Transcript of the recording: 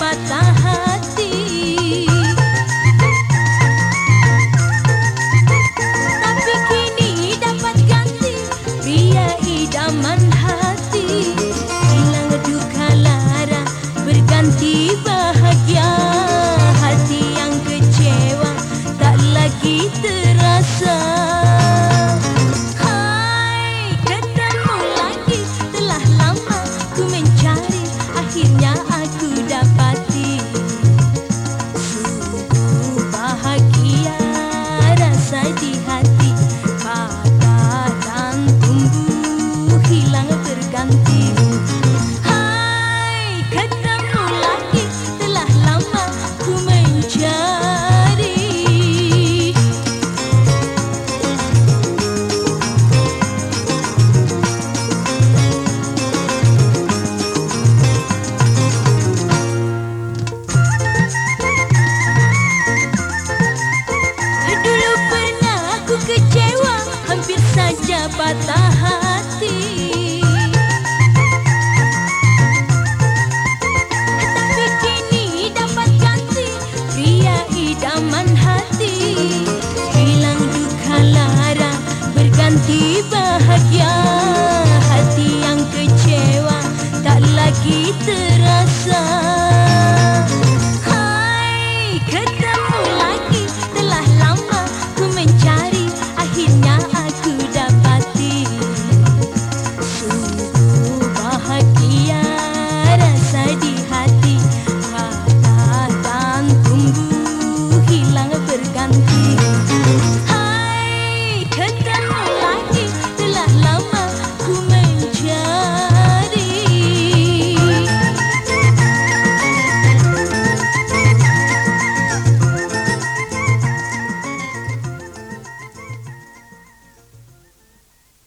pata patah Tapi kini dapat ganti idaman